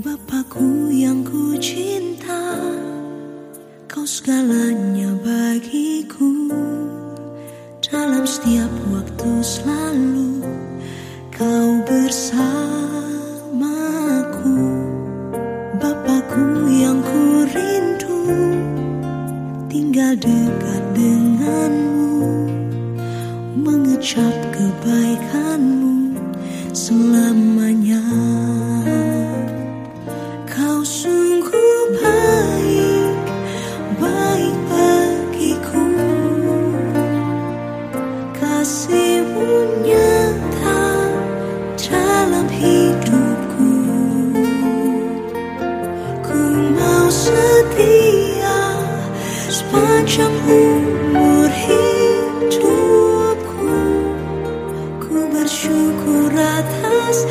Bapakku yang ku cinta Kau segalanya bagiku. Dalam setiap waktu selalu Kau bersamaku. Bapakku yang ku rindu Tinggal dekat denganmu. Mengecap kebaikanmu selamanya sepanjang umur hidupku Ku bersyukur atas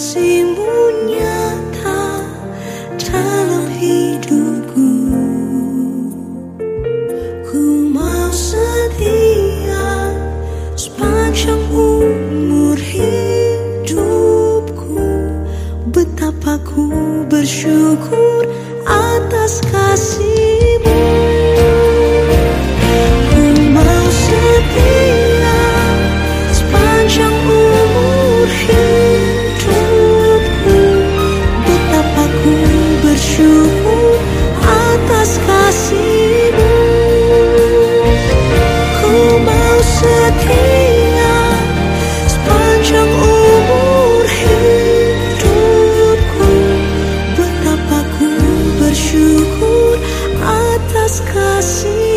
Kasihmu nyata dalam hidupku. Ku mau setia sepanjang umur hidupku. Betapa ku bersyukur atas kasihmu kasih